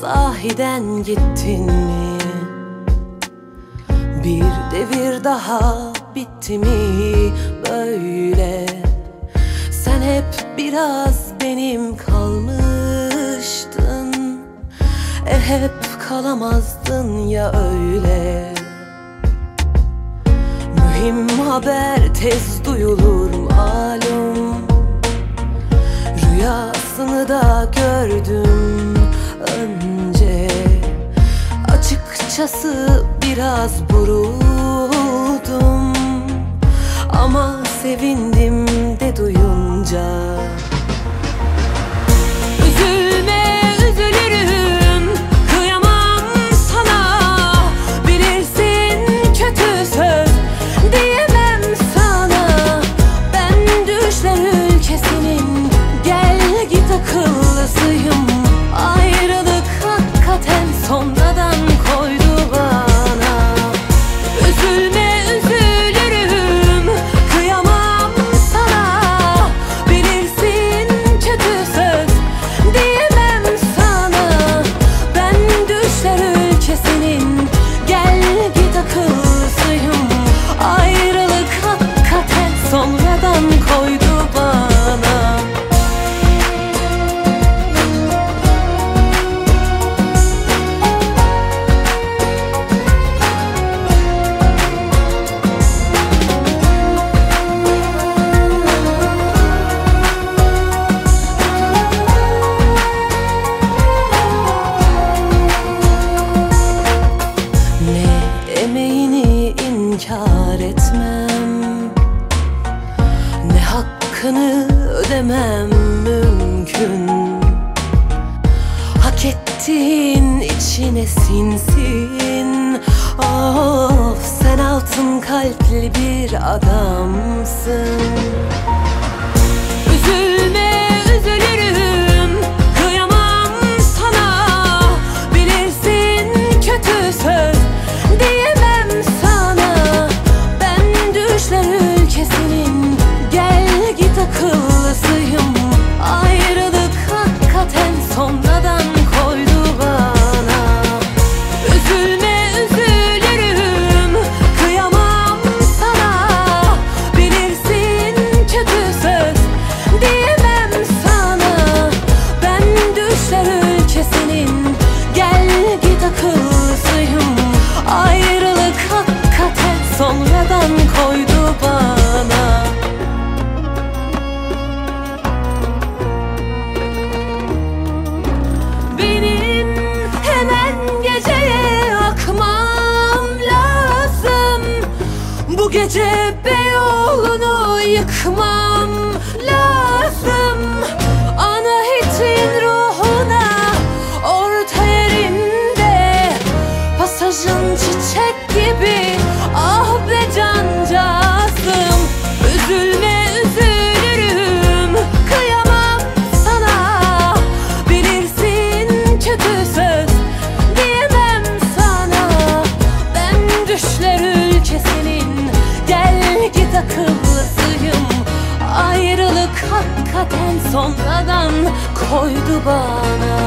sahiden gittin mi? Bir devir daha bitti mi böyle? Sen hep biraz benim kalmıştın E hep kalamazdın ya öyle Mühim haber tez duyulur malum Rüyasını da gördüm Paşası biraz buruldum Ama sevindim de duyunca. hakkını ödemem mümkün. Hak ettiğin içine sinsin. Of sen altın kalpli bir adamsın. Gece Beyoğlu'nu yıkmam sonradan koydu bana.